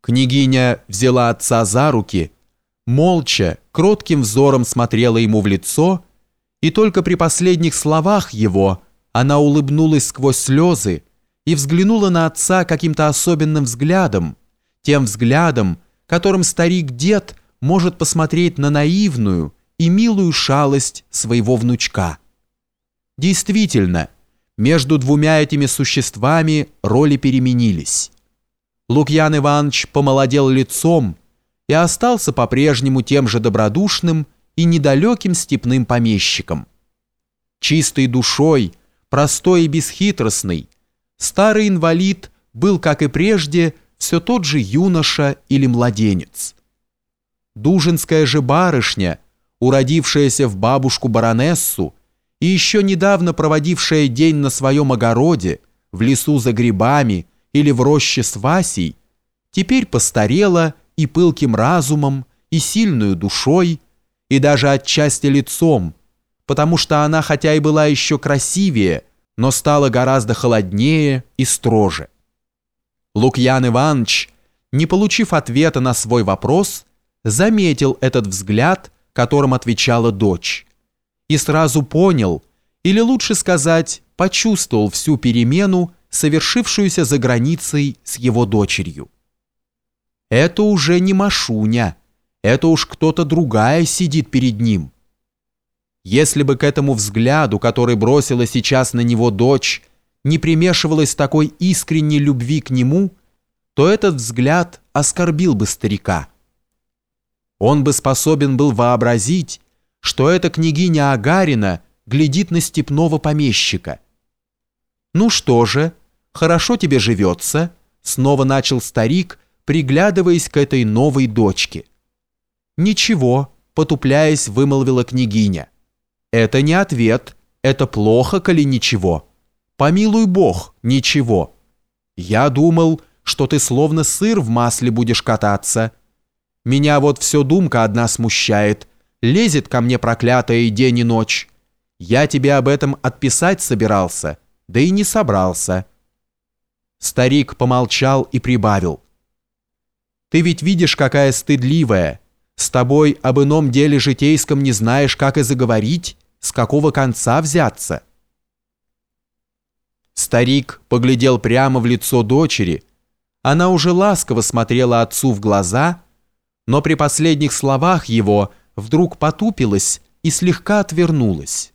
Княгиня взяла отца за руки, молча, кротким взором смотрела ему в лицо, и только при последних словах его она улыбнулась сквозь слезы и взглянула на отца каким-то особенным взглядом, тем взглядом, которым старик-дед может посмотреть на наивную и милую шалость своего внучка. Действительно, между двумя этими существами роли переменились. Лукьян Иванович помолодел лицом и остался по-прежнему тем же добродушным и недалеким степным помещиком. Чистой душой, простой и бесхитростный, старый инвалид был, как и прежде, все тот же юноша или младенец. Дужинская же барышня, уродившаяся в бабушку-баронессу и еще недавно проводившая день на своем огороде, в лесу за грибами, или в роще с Васей, теперь постарела и пылким разумом, и сильную душой, и даже отчасти лицом, потому что она хотя и была еще красивее, но стала гораздо холоднее и строже. Лукьян Иванович, не получив ответа на свой вопрос, заметил этот взгляд, которым отвечала дочь, и сразу понял, или лучше сказать, почувствовал всю перемену, совершившуюся за границей с его дочерью. Это уже не Машуня, это уж кто-то другая сидит перед ним. Если бы к этому взгляду, который бросила сейчас на него дочь, не примешивалась такой искренней любви к нему, то этот взгляд оскорбил бы старика. Он бы способен был вообразить, что эта княгиня Агарина глядит на степного помещика. Ну что же, хорошо тебе живется», снова начал старик, приглядываясь к этой новой дочке. «Ничего», потупляясь, вымолвила княгиня. «Это не ответ, это плохо, коли ничего. Помилуй Бог, ничего. Я думал, что ты словно сыр в масле будешь кататься. Меня вот все думка одна смущает, лезет ко мне проклятая и день и ночь. Я тебе об этом отписать собирался, да и не собрался». Старик помолчал и прибавил. «Ты ведь видишь, какая стыдливая. С тобой об ином деле житейском не знаешь, как и заговорить, с какого конца взяться». Старик поглядел прямо в лицо дочери. Она уже ласково смотрела отцу в глаза, но при последних словах его вдруг потупилась и слегка отвернулась.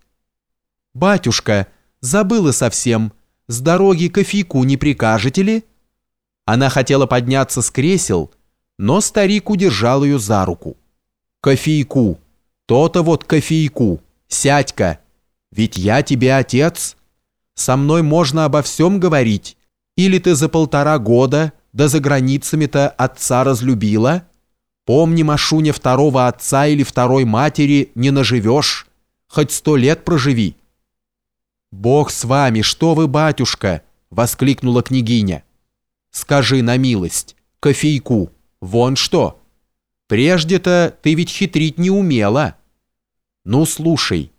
«Батюшка, забыла совсем», с дороги кофейку не прикажете ли?» Она хотела подняться с кресел, но старик удержал ее за руку. «Кофейку! То-то вот кофейку! Сядь-ка! Ведь я тебе отец! Со мной можно обо всем говорить. Или ты за полтора года, да за границами-то отца разлюбила? Помни, Машуня, второго отца или второй матери не наживешь, хоть сто лет проживи». «Бог с вами, что вы, батюшка!» — воскликнула княгиня. «Скажи на милость, кофейку, вон что! Прежде-то ты ведь хитрить не умела. Ну, слушай,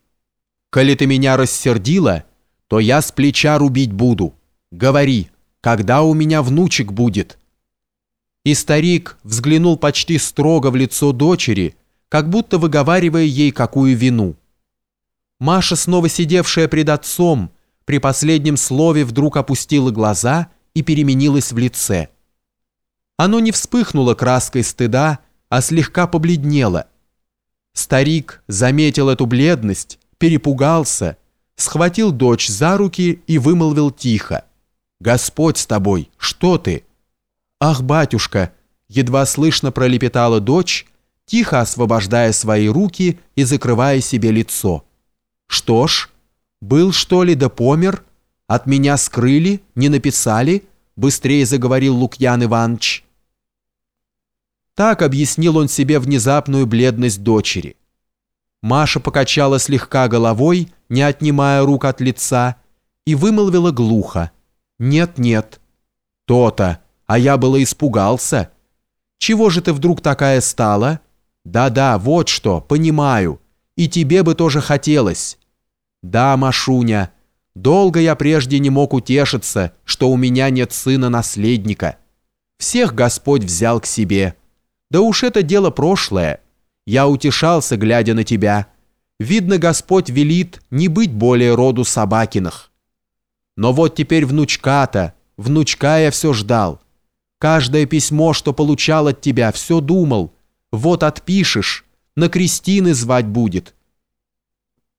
коли ты меня рассердила, то я с плеча рубить буду. Говори, когда у меня внучек будет?» И старик взглянул почти строго в лицо дочери, как будто выговаривая ей какую вину. Маша, снова сидевшая пред отцом, при последнем слове вдруг опустила глаза и переменилась в лице. Оно не вспыхнуло краской стыда, а слегка побледнело. Старик заметил эту бледность, перепугался, схватил дочь за руки и вымолвил тихо. «Господь с тобой, что ты?» «Ах, батюшка!» едва слышно пролепетала дочь, тихо освобождая свои руки и закрывая себе лицо. «Что ж, был что ли да помер? От меня скрыли, не написали?» Быстрее заговорил Лукьян Иванович. Так объяснил он себе внезапную бледность дочери. Маша покачала слегка головой, не отнимая рук от лица, и вымолвила глухо. «Нет, нет». «То-то, а я было испугался. Чего же ты вдруг такая стала?» «Да-да, вот что, понимаю. И тебе бы тоже хотелось. Да, Машуня, долго я прежде не мог утешиться, что у меня нет сына-наследника. Всех Господь взял к себе. Да уж это дело прошлое. Я утешался, глядя на тебя. Видно, Господь велит не быть более роду Собакиных. Но вот теперь внучка-то, внучка я все ждал. Каждое письмо, что получал от тебя, все думал. Вот отпишешь, на крестины звать будет.